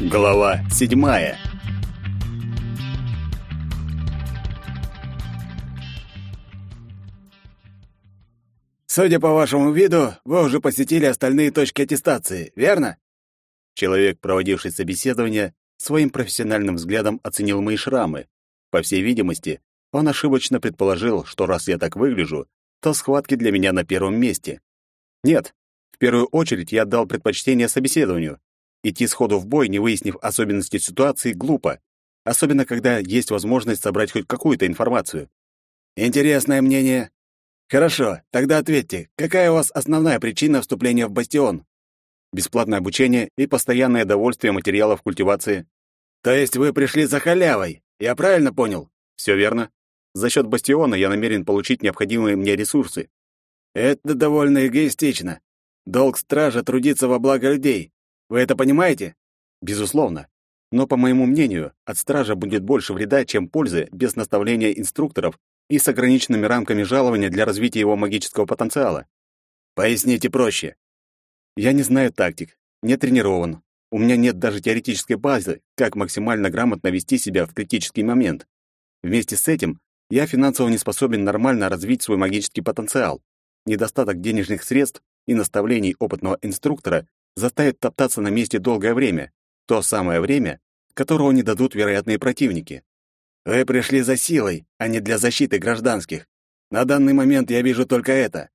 Глава седьмая. Судя по вашему виду, вы уже посетили остальные точки аттестации, верно? Человек, проводивший собеседование, своим профессиональным взглядом оценил мои шрамы. По всей видимости, он ошибочно предположил, что раз я так выгляжу, то схватки для меня на первом месте. Нет, в первую очередь я отдал предпочтение собеседованию. Идти сходу в бой, не выяснив особенности ситуации, глупо, особенно когда есть возможность собрать хоть какую-то информацию. Интересное мнение. Хорошо, тогда ответьте, какая у вас основная причина вступления в бастион? Бесплатное обучение и постоянное довольствие материалов культивации. То есть вы пришли за халявой? Я правильно понял? Все верно. За счет бастиона я намерен получить необходимые мне ресурсы. Это довольно эгоистично. Долг стража трудиться во благо людей. Вы это понимаете? Безусловно. Но, по моему мнению, от стража будет больше вреда, чем пользы без наставления инструкторов и с ограниченными рамками жалования для развития его магического потенциала. Поясните проще. Я не знаю тактик, не тренирован. У меня нет даже теоретической базы, как максимально грамотно вести себя в критический момент. Вместе с этим я финансово не способен нормально развить свой магический потенциал. Недостаток денежных средств и наставлений опытного инструктора заставит топтаться на месте долгое время, то самое время, которого не дадут вероятные противники. Вы пришли за силой, а не для защиты гражданских. На данный момент я вижу только это.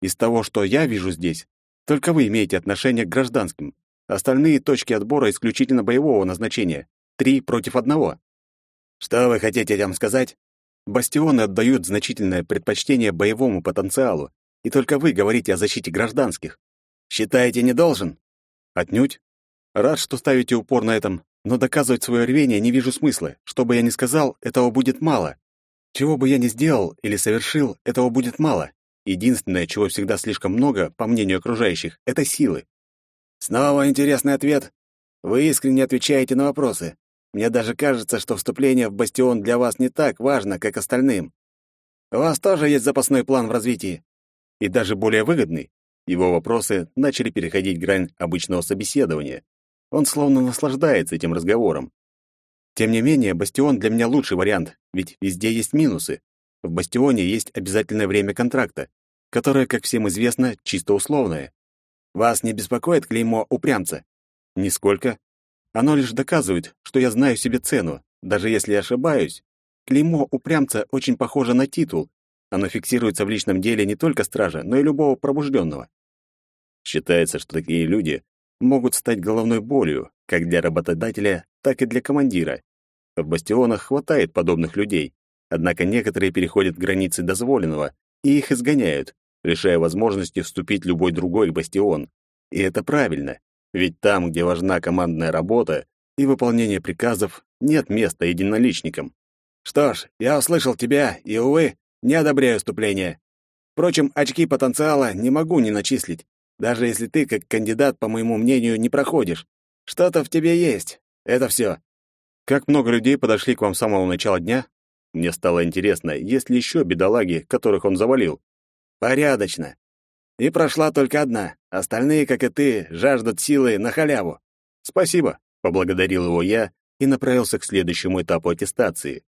Из того, что я вижу здесь, только вы имеете отношение к гражданским. Остальные точки отбора исключительно боевого назначения. Три против одного. Что вы хотите этим сказать? Бастионы отдают значительное предпочтение боевому потенциалу, и только вы говорите о защите гражданских. Считаете, не должен? Отнюдь. Рад, что ставите упор на этом, но доказывать свое рвение не вижу смысла. Что бы я ни сказал, этого будет мало. Чего бы я ни сделал или совершил, этого будет мало. Единственное, чего всегда слишком много, по мнению окружающих, это силы. Снова интересный ответ. Вы искренне отвечаете на вопросы. Мне даже кажется, что вступление в бастион для вас не так важно, как остальным. У вас тоже есть запасной план в развитии. И даже более выгодный. Его вопросы начали переходить грань обычного собеседования. Он словно наслаждается этим разговором. Тем не менее, бастион для меня лучший вариант, ведь везде есть минусы. В бастионе есть обязательное время контракта, которое, как всем известно, чисто условное. Вас не беспокоит клеймо упрямца? Нисколько. Оно лишь доказывает, что я знаю себе цену, даже если ошибаюсь. Клеймо упрямца очень похоже на титул. Оно фиксируется в личном деле не только стража, но и любого пробужденного. Считается, что такие люди могут стать головной болью, как для работодателя, так и для командира. В бастионах хватает подобных людей, однако некоторые переходят границы дозволенного и их изгоняют, лишая возможности вступить любой другой бастион. И это правильно, ведь там, где важна командная работа и выполнение приказов, нет места единоличникам. Что ж, я услышал тебя, и, увы, не одобряю вступление. Впрочем, очки потенциала не могу не начислить даже если ты, как кандидат, по моему мнению, не проходишь. Что-то в тебе есть. Это все. Как много людей подошли к вам с самого начала дня? Мне стало интересно, есть ли еще бедолаги, которых он завалил? Порядочно. И прошла только одна. Остальные, как и ты, жаждут силы на халяву. Спасибо, поблагодарил его я и направился к следующему этапу аттестации.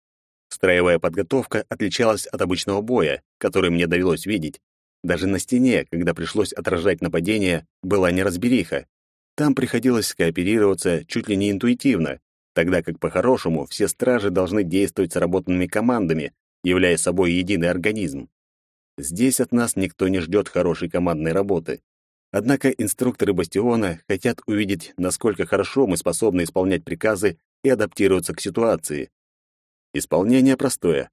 Строевая подготовка отличалась от обычного боя, который мне довелось видеть. Даже на стене, когда пришлось отражать нападение, была неразбериха. Там приходилось скооперироваться чуть ли не интуитивно, тогда как по-хорошему все стражи должны действовать сработанными командами, являя собой единый организм. Здесь от нас никто не ждет хорошей командной работы. Однако инструкторы бастиона хотят увидеть, насколько хорошо мы способны исполнять приказы и адаптироваться к ситуации. Исполнение простое.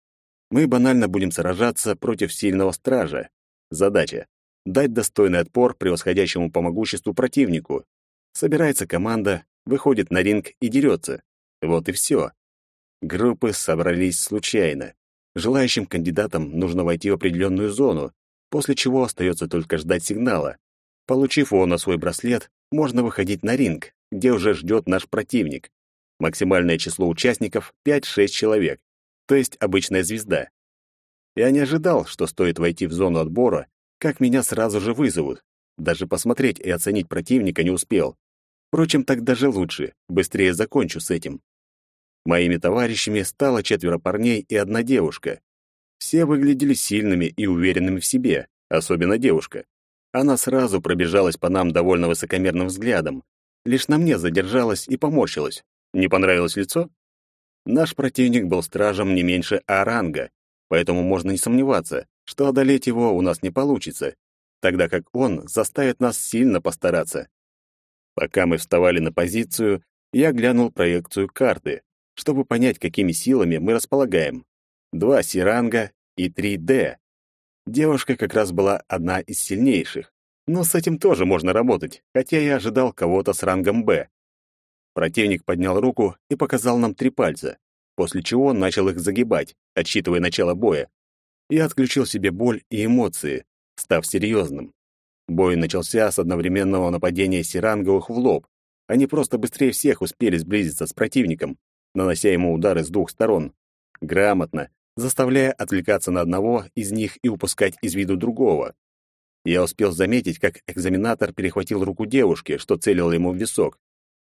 Мы банально будем сражаться против сильного стража, Задача — дать достойный отпор превосходящему по могуществу противнику. Собирается команда, выходит на ринг и дерется. Вот и все. Группы собрались случайно. Желающим кандидатам нужно войти в определенную зону, после чего остается только ждать сигнала. Получив его на свой браслет, можно выходить на ринг, где уже ждет наш противник. Максимальное число участников — 5-6 человек, то есть обычная звезда. Я не ожидал, что стоит войти в зону отбора, как меня сразу же вызовут. Даже посмотреть и оценить противника не успел. Впрочем, так даже лучше, быстрее закончу с этим. Моими товарищами стало четверо парней и одна девушка. Все выглядели сильными и уверенными в себе, особенно девушка. Она сразу пробежалась по нам довольно высокомерным взглядом. Лишь на мне задержалась и поморщилась. Не понравилось лицо? Наш противник был стражем не меньше Аранга, поэтому можно не сомневаться, что одолеть его у нас не получится, тогда как он заставит нас сильно постараться. Пока мы вставали на позицию, я глянул проекцию карты чтобы понять, какими силами мы располагаем. Два Сиранга и три Д. Девушка как раз была одна из сильнейших, но с этим тоже можно работать, хотя я ожидал кого-то с рангом Б. Противник поднял руку и показал нам три пальца, после чего начал их загибать, отсчитывая начало боя. Я отключил себе боль и эмоции, став серьезным. Бой начался с одновременного нападения сиранговых в лоб. Они просто быстрее всех успели сблизиться с противником, нанося ему удары с двух сторон. Грамотно, заставляя отвлекаться на одного из них и упускать из виду другого. Я успел заметить, как экзаменатор перехватил руку девушки, что целил ему в висок.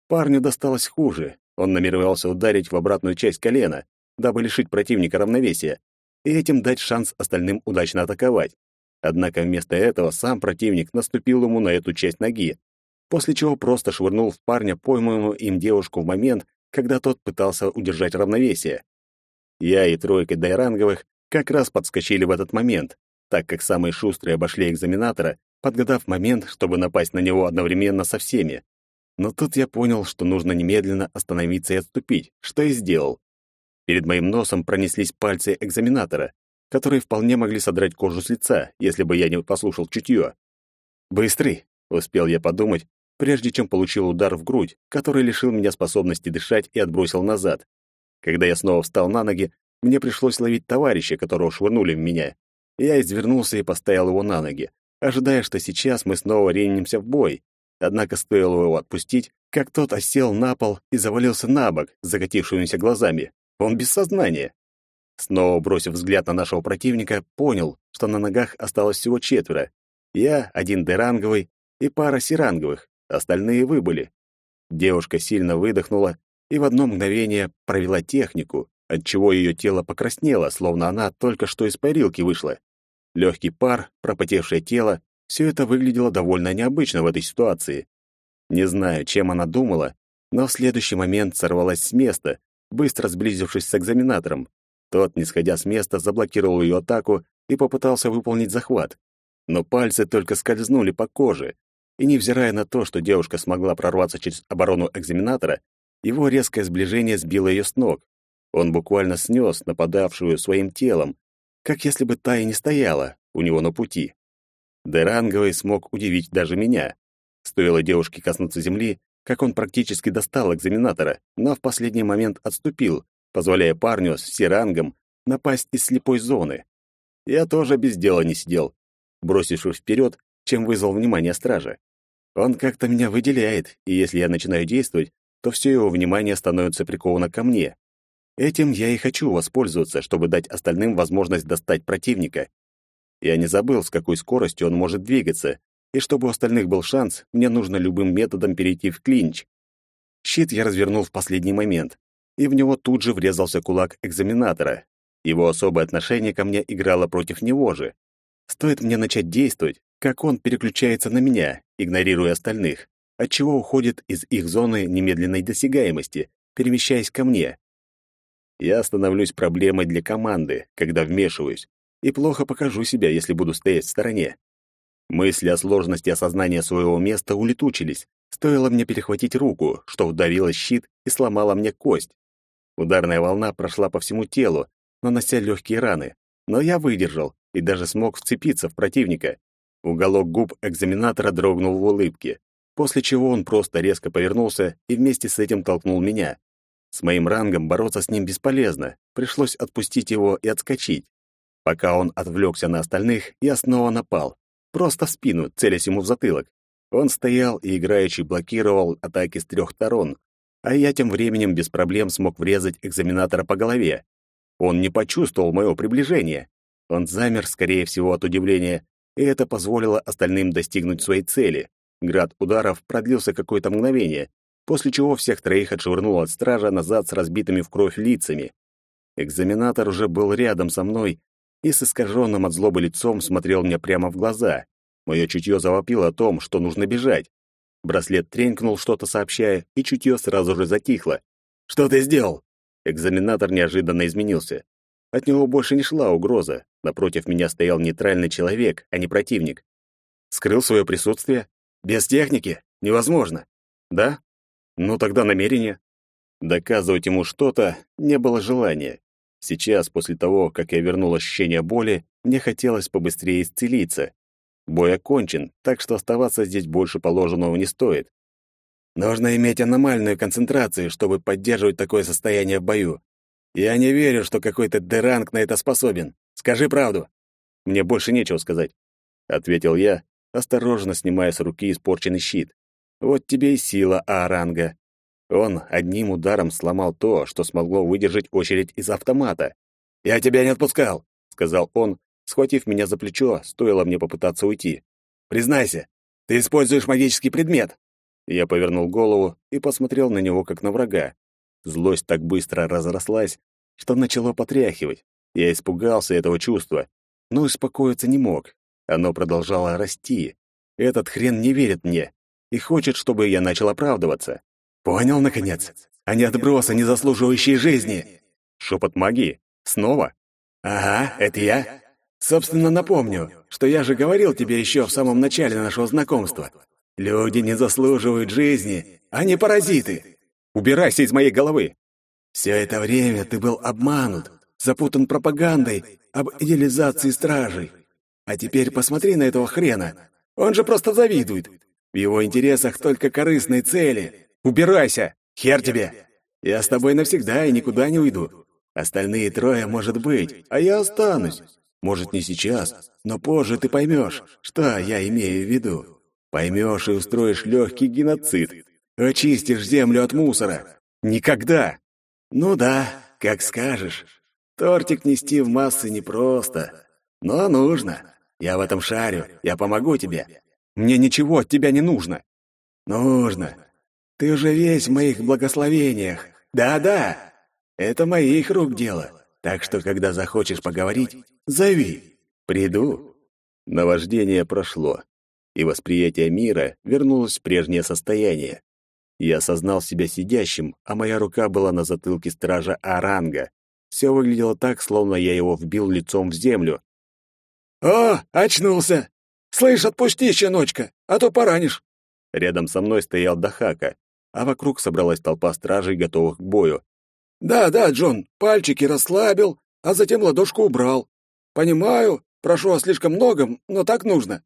Парню досталось хуже. Он намеревался ударить в обратную часть колена, дабы лишить противника равновесия, и этим дать шанс остальным удачно атаковать. Однако вместо этого сам противник наступил ему на эту часть ноги, после чего просто швырнул в парня пойманную им девушку в момент, когда тот пытался удержать равновесие. Я и тройка дайранговых как раз подскочили в этот момент, так как самые шустрые обошли экзаменатора, подгадав момент, чтобы напасть на него одновременно со всеми. Но тут я понял, что нужно немедленно остановиться и отступить, что и сделал. Перед моим носом пронеслись пальцы экзаменатора, которые вполне могли содрать кожу с лица, если бы я не послушал чутье. «Быстрый!» — успел я подумать, прежде чем получил удар в грудь, который лишил меня способности дышать и отбросил назад. Когда я снова встал на ноги, мне пришлось ловить товарища, которого швырнули в меня. Я извернулся и поставил его на ноги, ожидая, что сейчас мы снова ринемся в бой. Однако стоило его отпустить, как тот осел на пол и завалился на бок закатившимися глазами. Он без сознания. Снова бросив взгляд на нашего противника, понял, что на ногах осталось всего четверо. Я, один деранговый и пара сиранговых остальные выбыли. Девушка сильно выдохнула и в одно мгновение провела технику, отчего ее тело покраснело, словно она только что из парилки вышла. Легкий пар, пропотевшее тело — все это выглядело довольно необычно в этой ситуации. Не знаю, чем она думала, но в следующий момент сорвалась с места, быстро сблизившись с экзаменатором. Тот, не сходя с места, заблокировал ее атаку и попытался выполнить захват. Но пальцы только скользнули по коже, и невзирая на то, что девушка смогла прорваться через оборону экзаменатора, его резкое сближение сбило ее с ног. Он буквально снес нападавшую своим телом, как если бы та и не стояла у него на пути. Деранговый смог удивить даже меня. Стоило девушке коснуться земли, как он практически достал экзаменатора, но в последний момент отступил, позволяя парню с сирангом напасть из слепой зоны. Я тоже без дела не сидел, бросившись вперед, чем вызвал внимание стража. Он как-то меня выделяет, и если я начинаю действовать, то все его внимание становится приковано ко мне. Этим я и хочу воспользоваться, чтобы дать остальным возможность достать противника. Я не забыл, с какой скоростью он может двигаться, и чтобы у остальных был шанс, мне нужно любым методом перейти в клинч. Щит я развернул в последний момент, и в него тут же врезался кулак экзаменатора. Его особое отношение ко мне играло против него же. Стоит мне начать действовать, как он переключается на меня, игнорируя остальных, отчего уходит из их зоны немедленной досягаемости, перемещаясь ко мне. Я становлюсь проблемой для команды, когда вмешиваюсь, и плохо покажу себя, если буду стоять в стороне. Мысли о сложности осознания своего места улетучились. Стоило мне перехватить руку, что вдавило щит и сломала мне кость. Ударная волна прошла по всему телу, нанося легкие раны, но я выдержал и даже смог вцепиться в противника. Уголок губ экзаменатора дрогнул в улыбке, после чего он просто резко повернулся и вместе с этим толкнул меня. С моим рангом бороться с ним бесполезно, пришлось отпустить его и отскочить. Пока он отвлекся на остальных, я снова напал. Просто в спину, целясь ему в затылок. Он стоял и играючи блокировал атаки с трех сторон, а я тем временем без проблем смог врезать экзаменатора по голове. Он не почувствовал моего приближения. Он замер, скорее всего, от удивления, и это позволило остальным достигнуть своей цели. Град ударов продлился какое-то мгновение, после чего всех троих отшвырнул от стража назад с разбитыми в кровь лицами. Экзаменатор уже был рядом со мной и с искаженным от злобы лицом смотрел мне прямо в глаза. Мое чутье завопило о том, что нужно бежать. Браслет тренькнул, что-то сообщая, и чутье сразу же затихло. «Что ты сделал?» Экзаменатор неожиданно изменился. От него больше не шла угроза. Напротив меня стоял нейтральный человек, а не противник. Скрыл свое присутствие? Без техники? Невозможно. Да? Ну тогда намерение. Доказывать ему что-то не было желания. Сейчас, после того, как я вернул ощущение боли, мне хотелось побыстрее исцелиться. Бой окончен, так что оставаться здесь больше положенного не стоит. Нужно иметь аномальную концентрацию, чтобы поддерживать такое состояние в бою. Я не верю, что какой-то деранг на это способен. Скажи правду. Мне больше нечего сказать, ответил я, осторожно снимая с руки испорченный щит. Вот тебе и сила Ааранга. Он одним ударом сломал то, что смогло выдержать очередь из автомата. «Я тебя не отпускал», — сказал он, схватив меня за плечо, стоило мне попытаться уйти. «Признайся, ты используешь магический предмет». Я повернул голову и посмотрел на него, как на врага. Злость так быстро разрослась, что начало потряхивать. Я испугался этого чувства, но успокоиться не мог. Оно продолжало расти. Этот хрен не верит мне и хочет, чтобы я начал оправдываться. Понял, наконец? Они отбросы, не заслуживающие жизни. Шепот магии? Снова? Ага, это я. Собственно, напомню, что я же говорил тебе еще в самом начале нашего знакомства. Люди не заслуживают жизни, они паразиты. Убирайся из моей головы. Все это время ты был обманут, запутан пропагандой об идеализации стражей. А теперь посмотри на этого хрена. Он же просто завидует. В его интересах только корыстные цели. Убирайся! Хер тебе! Я с тобой навсегда и никуда не уйду. Остальные трое, может быть, а я останусь. Может, не сейчас, но позже ты поймешь, что я имею в виду. Поймешь и устроишь легкий геноцид. Очистишь землю от мусора. Никогда! Ну да, как скажешь. Тортик нести в массы непросто, но нужно. Я в этом шарю, я помогу тебе. Мне ничего от тебя не нужно. Нужно. Ты уже весь в моих благословениях. Да-да. Это моих рук дело. Так что, когда захочешь поговорить, зови. Приду. Наваждение прошло, и восприятие мира вернулось в прежнее состояние. Я осознал себя сидящим, а моя рука была на затылке стража Аранга. Все выглядело так, словно я его вбил лицом в землю. «О, очнулся! Слышь, отпусти, щеночка, а то поранишь!» Рядом со мной стоял Дахака, а вокруг собралась толпа стражей, готовых к бою. «Да, да, Джон, пальчики расслабил, а затем ладошку убрал. Понимаю, прошу о слишком многом, но так нужно».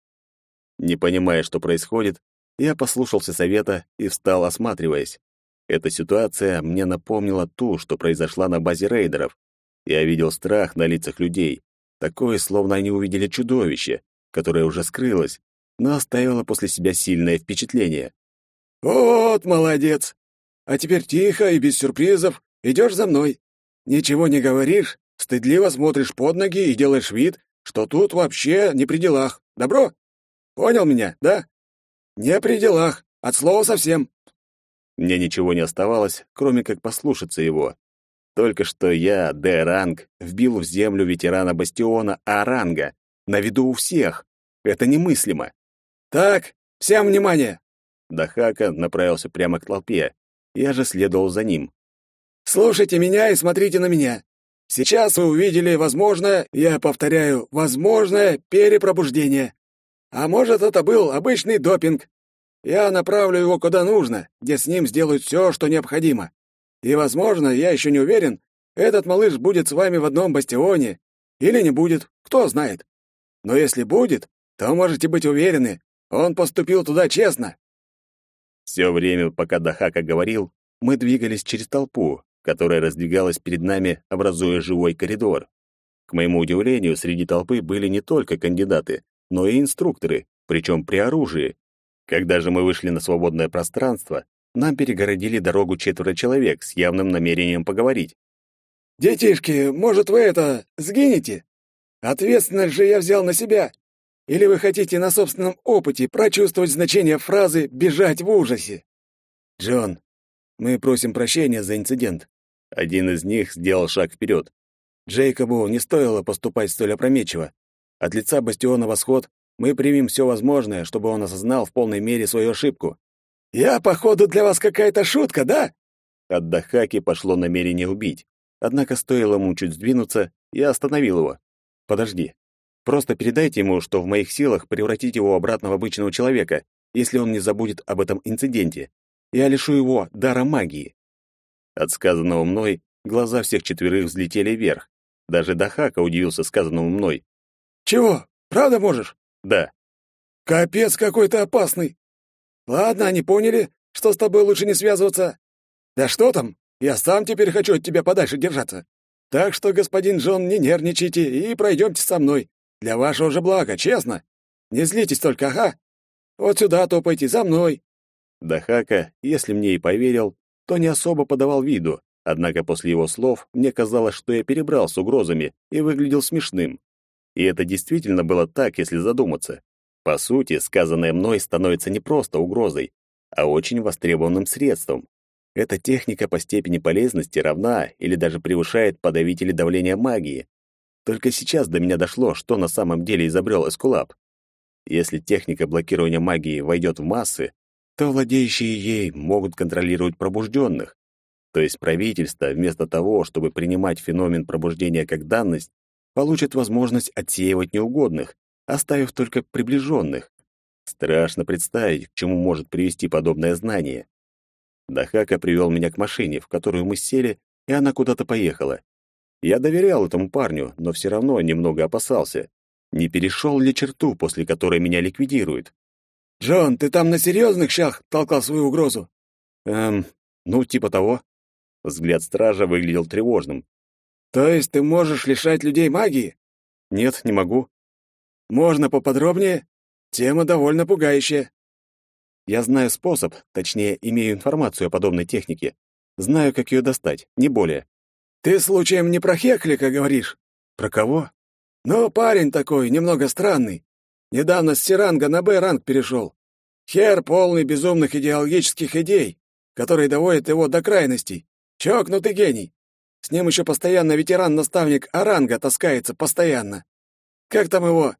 Не понимая, что происходит, я послушался совета и встал, осматриваясь. Эта ситуация мне напомнила ту, что произошла на базе рейдеров. Я видел страх на лицах людей, такое, словно они увидели чудовище, которое уже скрылось, но оставило после себя сильное впечатление. «Вот молодец! А теперь тихо и без сюрпризов идешь за мной. Ничего не говоришь, стыдливо смотришь под ноги и делаешь вид, что тут вообще не при делах. Добро? Понял меня, да? Не при делах, от слова совсем». Мне ничего не оставалось, кроме как послушаться его. Только что я, Д-ранг, вбил в землю ветерана бастиона А-ранга, на виду у всех. Это немыслимо. «Так, всем внимание! Дахака направился прямо к толпе. Я же следовал за ним. «Слушайте меня и смотрите на меня. Сейчас вы увидели возможное, я повторяю, возможное перепробуждение. А может, это был обычный допинг. Я направлю его куда нужно, где с ним сделают все, что необходимо. И, возможно, я еще не уверен, этот малыш будет с вами в одном бастионе или не будет, кто знает. Но если будет, то можете быть уверены, он поступил туда честно. Все время, пока Дахака говорил, мы двигались через толпу, которая раздвигалась перед нами, образуя живой коридор. К моему удивлению, среди толпы были не только кандидаты, но и инструкторы, причем при оружии. Когда же мы вышли на свободное пространство, нам перегородили дорогу четверо человек с явным намерением поговорить. «Детишки, может, вы это, сгинете? Ответственность же я взял на себя. Или вы хотите на собственном опыте прочувствовать значение фразы «бежать в ужасе»? Джон, мы просим прощения за инцидент». Один из них сделал шаг вперед. Джейкобу не стоило поступать столь опрометчиво. От лица Бастиона Восход мы примем все возможное, чтобы он осознал в полной мере свою ошибку. «Я, походу, для вас какая-то шутка, да?» От Дахаки пошло намерение убить. Однако стоило ему чуть сдвинуться, я остановил его. «Подожди. Просто передайте ему, что в моих силах превратить его обратно в обычного человека, если он не забудет об этом инциденте. Я лишу его дара магии». От сказанного мной глаза всех четверых взлетели вверх. Даже Дахака удивился сказанному мной. «Чего? Правда можешь?» «Да». «Капец какой-то опасный. Ладно, они поняли, что с тобой лучше не связываться. Да что там? Я сам теперь хочу от тебя подальше держаться. Так что, господин Джон, не нервничайте и пройдемте со мной. Для вашего же блага, честно. Не злитесь только, ага. Вот сюда топайте, за мной. Дахака, если мне и поверил, то не особо подавал виду, однако после его слов мне казалось, что я перебрал с угрозами и выглядел смешным. И это действительно было так, если задуматься. По сути, сказанное мной становится не просто угрозой, а очень востребованным средством. Эта техника по степени полезности равна или даже превышает подавители давления магии. Только сейчас до меня дошло, что на самом деле изобрел Эскулап. Если техника блокирования магии войдет в массы, то владеющие ей могут контролировать пробужденных. То есть правительство, вместо того, чтобы принимать феномен пробуждения как данность, получит возможность отсеивать неугодных, оставив только приближенных. Страшно представить, к чему может привести подобное знание. Дахака привел меня к машине, в которую мы сели, и она куда-то поехала. Я доверял этому парню, но все равно немного опасался. Не перешел ли черту, после которой меня ликвидируют? «Джон, ты там на серьезных щах толкал свою угрозу?» «Эм, ну, типа того». Взгляд стража выглядел тревожным. «То есть ты можешь лишать людей магии?» «Нет, не могу». «Можно поподробнее? Тема довольно пугающая». «Я знаю способ, точнее, имею информацию о подобной технике. Знаю, как ее достать, не более». «Ты случаем не про Хеклика говоришь?» «Про кого?» «Ну, парень такой, немного странный. Недавно с Сиранга на Б-ранг перешел. Хер полный безумных идеологических идей, которые доводят его до крайностей. Чокнутый гений. С ним еще постоянно ветеран-наставник Аранга таскается постоянно. Как там его?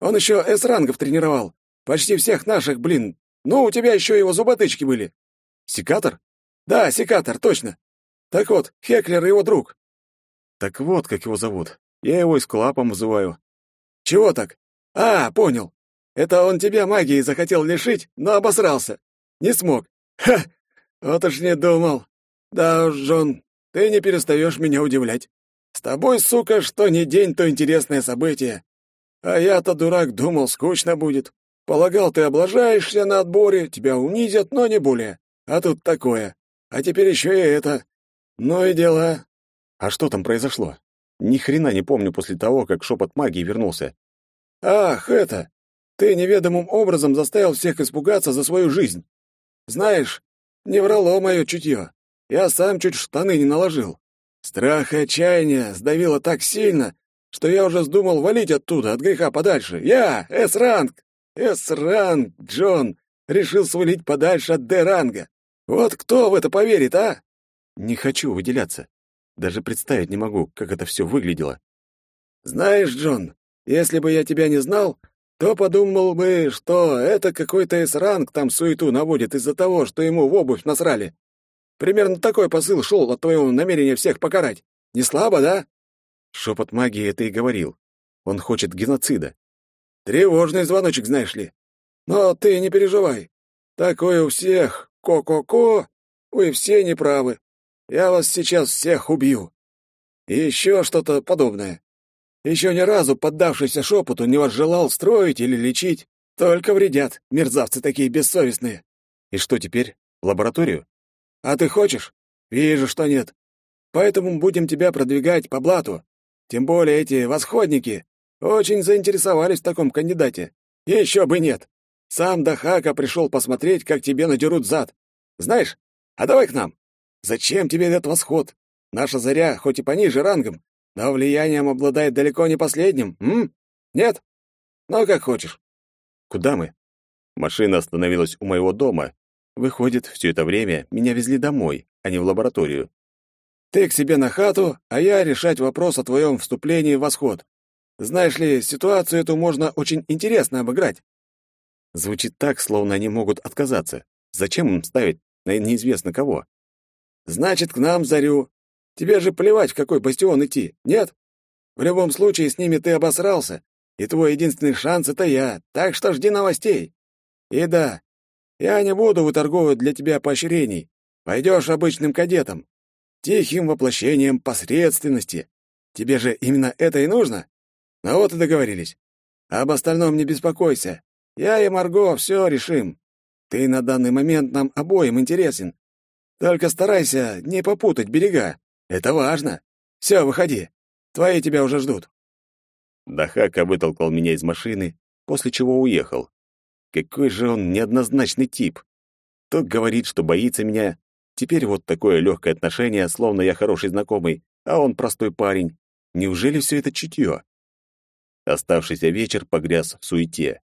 Он еще С-рангов тренировал. Почти всех наших, блин. Ну, у тебя еще его зуботычки были. Секатор? Да, секатор, точно. Так вот, Хеклер его друг. Так вот, как его зовут. Я его и с клапом вызываю. Чего так? «А, понял. Это он тебя магией захотел лишить, но обосрался. Не смог. Ха! Вот уж не думал. Да уж, Джон, ты не перестаешь меня удивлять. С тобой, сука, что ни день, то интересное событие. А я-то, дурак, думал, скучно будет. Полагал, ты облажаешься на отборе, тебя унизят, но не более. А тут такое. А теперь еще и это. Ну и дела. А что там произошло? Ни хрена не помню после того, как шепот магии вернулся. «Ах, это! Ты неведомым образом заставил всех испугаться за свою жизнь. Знаешь, не врало мое чутье. Я сам чуть штаны не наложил. Страх и отчаяние сдавило так сильно, что я уже вздумал валить оттуда, от греха подальше. Я, С-ранг! С-ранг, Джон, решил свалить подальше от Д-ранга. Вот кто в это поверит, а? Не хочу выделяться. Даже представить не могу, как это все выглядело. Знаешь, Джон, если бы я тебя не знал, то подумал бы, что это какой-то С-ранг там суету наводит из-за того, что ему в обувь насрали. Примерно такой посыл шел от твоего намерения всех покарать. Не слабо, да?» Шепот магии это и говорил. Он хочет геноцида. Тревожный звоночек, знаешь ли. Но ты не переживай. Такое у всех. Ко-ко-ко. Вы все неправы. Я вас сейчас всех убью. И еще что-то подобное. Еще ни разу, поддавшийся шепоту, не возжелал строить или лечить. Только вредят, мерзавцы такие бессовестные. И что теперь? В лабораторию? А ты хочешь? Вижу, что нет. Поэтому будем тебя продвигать по блату. Тем более эти восходники очень заинтересовались в таком кандидате. Еще бы нет. Сам Дахака пришел посмотреть, как тебе надерут зад. Знаешь, а давай к нам. Зачем тебе этот восход? Наша заря, хоть и пониже рангом, но влиянием обладает далеко не последним, м? Нет? Ну, как хочешь. Куда мы? Машина остановилась у моего дома, Выходит, все это время меня везли домой, а не в лабораторию. Ты к себе на хату, а я решать вопрос о твоем вступлении в восход. Знаешь ли, ситуацию эту можно очень интересно обыграть. Звучит так, словно они могут отказаться. Зачем им ставить на неизвестно кого? Значит, к нам, Зарю. Тебе же плевать, в какой бастион идти, нет? В любом случае, с ними ты обосрался, и твой единственный шанс — это я, так что жди новостей. И да, я не буду выторговывать для тебя поощрений. Пойдешь обычным кадетом тихим воплощением посредственности. Тебе же именно это и нужно? Ну вот и договорились. Об остальном не беспокойся. Я и Марго все решим. Ты на данный момент нам обоим интересен. Только старайся не попутать берега. Это важно. Все, выходи. Твои тебя уже ждут. Дахака вытолкал меня из машины, после чего уехал. Какой же он неоднозначный тип. Тот говорит, что боится меня, Теперь вот такое легкое отношение, словно я хороший знакомый, а он простой парень. Неужели все это чутье? Оставшийся вечер погряз в суете.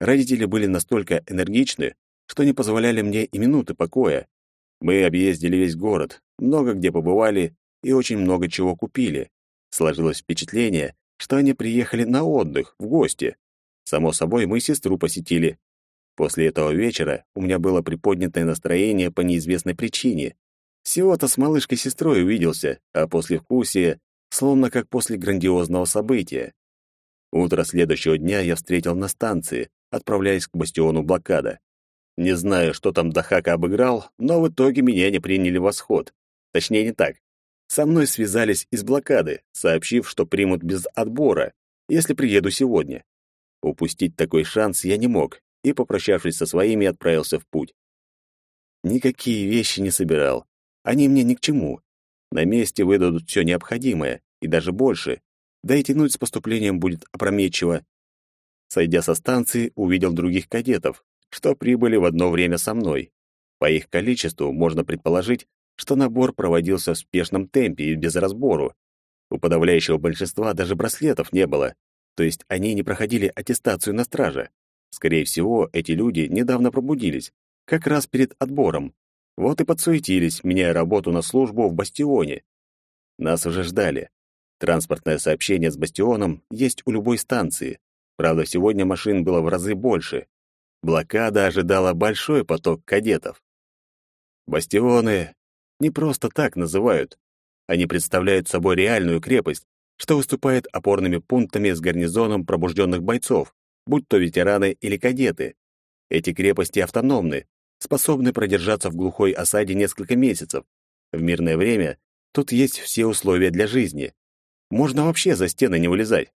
Родители были настолько энергичны, что не позволяли мне и минуты покоя. Мы объездили весь город, много где побывали и очень много чего купили. Сложилось впечатление, что они приехали на отдых, в гости. Само собой, мы сестру посетили, После этого вечера у меня было приподнятое настроение по неизвестной причине. Всего-то с малышкой-сестрой увиделся, а после вкусия, словно как после грандиозного события. Утро следующего дня я встретил на станции, отправляясь к бастиону блокада. Не знаю, что там Дахака обыграл, но в итоге меня не приняли в восход. Точнее, не так. Со мной связались из блокады, сообщив, что примут без отбора, если приеду сегодня. Упустить такой шанс я не мог, и, попрощавшись со своими, отправился в путь. Никакие вещи не собирал. Они мне ни к чему. На месте выдадут все необходимое, и даже больше. Да и тянуть с поступлением будет опрометчиво. Сойдя со станции, увидел других кадетов, что прибыли в одно время со мной. По их количеству можно предположить, что набор проводился в спешном темпе и без разбору. У подавляющего большинства даже браслетов не было, то есть они не проходили аттестацию на страже. Скорее всего, эти люди недавно пробудились, как раз перед отбором. Вот и подсуетились, меняя работу на службу в бастионе. Нас уже ждали. Транспортное сообщение с бастионом есть у любой станции. Правда, сегодня машин было в разы больше. Блокада ожидала большой поток кадетов. Бастионы не просто так называют. Они представляют собой реальную крепость, что выступает опорными пунктами с гарнизоном пробужденных бойцов будь то ветераны или кадеты. Эти крепости автономны, способны продержаться в глухой осаде несколько месяцев. В мирное время тут есть все условия для жизни. Можно вообще за стены не вылезать.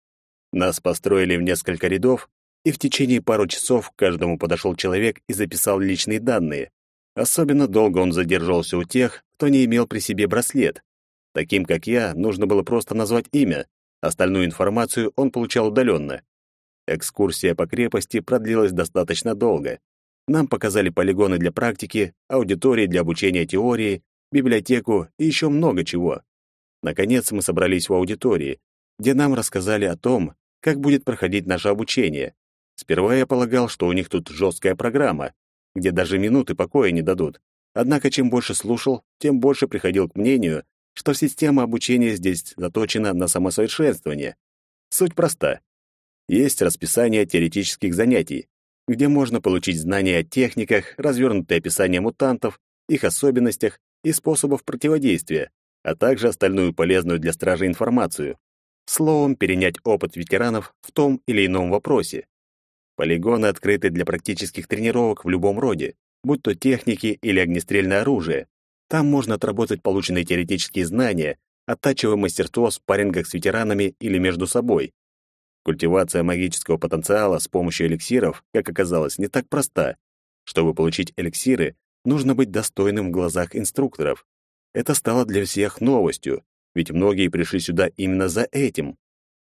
Нас построили в несколько рядов, и в течение пару часов к каждому подошел человек и записал личные данные. Особенно долго он задерживался у тех, кто не имел при себе браслет. Таким, как я, нужно было просто назвать имя. Остальную информацию он получал удаленно. Экскурсия по крепости продлилась достаточно долго. Нам показали полигоны для практики, аудитории для обучения теории, библиотеку и еще много чего. Наконец мы собрались в аудитории, где нам рассказали о том, как будет проходить наше обучение. Сперва я полагал, что у них тут жесткая программа, где даже минуты покоя не дадут. Однако чем больше слушал, тем больше приходил к мнению, что система обучения здесь заточена на самосовершенствование. Суть проста. Есть расписание теоретических занятий, где можно получить знания о техниках, развернутое описание мутантов, их особенностях и способах противодействия, а также остальную полезную для стражи информацию. Словом, перенять опыт ветеранов в том или ином вопросе. Полигоны открыты для практических тренировок в любом роде, будь то техники или огнестрельное оружие. Там можно отработать полученные теоретические знания, оттачивая мастерство в спаррингах с ветеранами или между собой. Культивация магического потенциала с помощью эликсиров, как оказалось, не так проста. Чтобы получить эликсиры, нужно быть достойным в глазах инструкторов. Это стало для всех новостью, ведь многие пришли сюда именно за этим.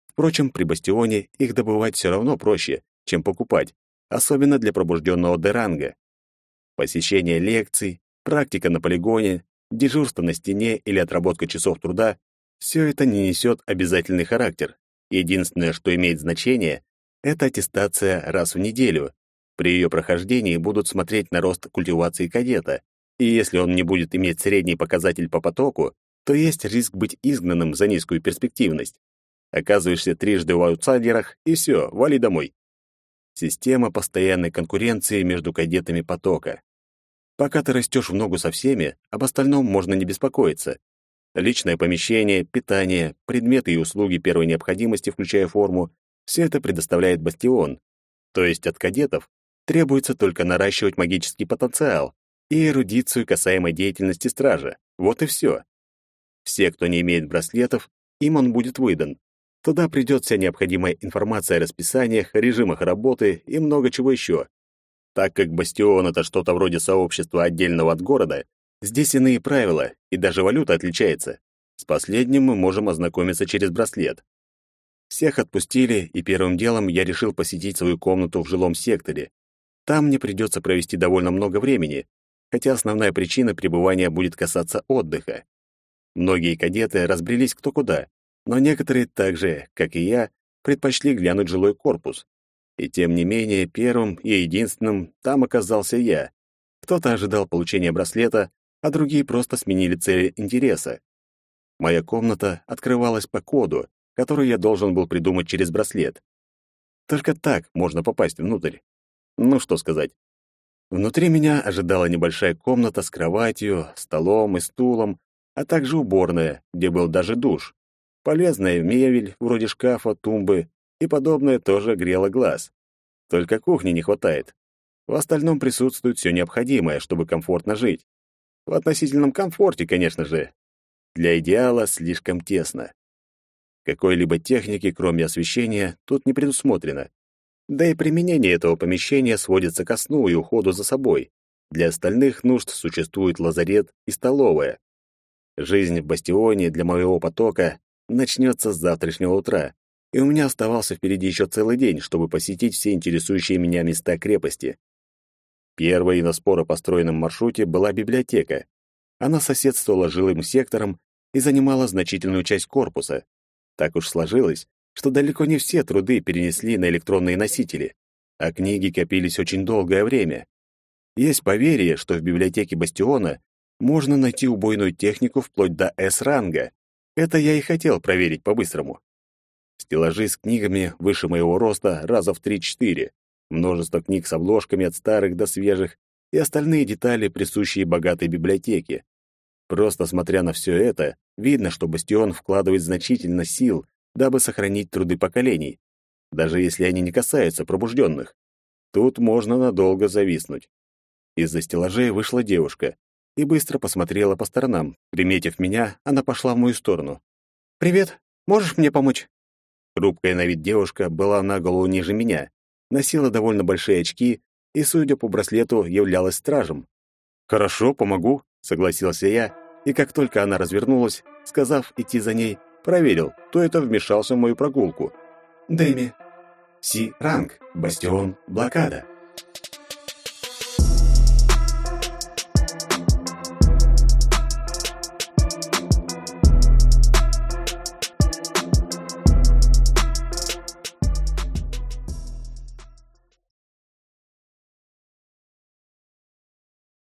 Впрочем, при бастионе их добывать все равно проще, чем покупать, особенно для пробужденного деранга. Посещение лекций, практика на полигоне, дежурство на стене или отработка часов труда — все это не несет обязательный характер. Единственное, что имеет значение, это аттестация раз в неделю. При ее прохождении будут смотреть на рост культивации кадета, и если он не будет иметь средний показатель по потоку, то есть риск быть изгнанным за низкую перспективность. Оказываешься трижды в аутсайдерах, и все, вали домой. Система постоянной конкуренции между кадетами потока. Пока ты растешь в ногу со всеми, об остальном можно не беспокоиться. Личное помещение, питание, предметы и услуги первой необходимости, включая форму, все это предоставляет бастион. То есть от кадетов требуется только наращивать магический потенциал и эрудицию касаемо деятельности стража. Вот и все. Все, кто не имеет браслетов, им он будет выдан. Туда придет вся необходимая информация о расписаниях, режимах работы и много чего еще. Так как бастион — это что-то вроде сообщества отдельного от города, здесь иные правила, и даже валюта отличается. С последним мы можем ознакомиться через браслет. Всех отпустили, и первым делом я решил посетить свою комнату в жилом секторе. Там мне придется провести довольно много времени, хотя основная причина пребывания будет касаться отдыха. Многие кадеты разбрелись кто куда, но некоторые так же, как и я, предпочли глянуть жилой корпус. И тем не менее, первым и единственным там оказался я. Кто-то ожидал получения браслета, а другие просто сменили цели интереса. Моя комната открывалась по коду, который я должен был придумать через браслет. Только так можно попасть внутрь. Ну что сказать. Внутри меня ожидала небольшая комната с кроватью, столом и стулом, а также уборная, где был даже душ. Полезная мебель, вроде шкафа, тумбы и подобное тоже грело глаз. Только кухни не хватает. В остальном присутствует все необходимое, чтобы комфортно жить. В относительном комфорте, конечно же. Для идеала слишком тесно. Какой-либо техники, кроме освещения, тут не предусмотрено. Да и применение этого помещения сводится ко сну и уходу за собой. Для остальных нужд существует лазарет и столовая. Жизнь в бастионе для моего потока начнется с завтрашнего утра, и у меня оставался впереди еще целый день, чтобы посетить все интересующие меня места крепости. Первой на споро построенном маршруте была библиотека. Она соседствовала жилым сектором и занимала значительную часть корпуса. Так уж сложилось, что далеко не все труды перенесли на электронные носители, а книги копились очень долгое время. Есть поверье, что в библиотеке Бастиона можно найти убойную технику вплоть до С-ранга, это я и хотел проверить по-быстрому. Стеллажи с книгами выше моего роста раза в 3-4, множество книг с обложками от старых до свежих и остальные детали, присущие богатой библиотеке. Просто смотря на все это, видно, что Бастион вкладывает значительно сил, дабы сохранить труды поколений, даже если они не касаются пробужденных. Тут можно надолго зависнуть. Из-за стеллажей вышла девушка, и быстро посмотрела по сторонам. Приметив меня, она пошла в мою сторону. «Привет, можешь мне помочь?» Хрупкая на вид девушка была на голову ниже меня, носила довольно большие очки и, судя по браслету, являлась стражем. «Хорошо, помогу», — согласился я, и как только она развернулась, сказав идти за ней, проверил, кто это вмешался в мою прогулку. «Дэми. Си-ранг. Бастион. Блокада».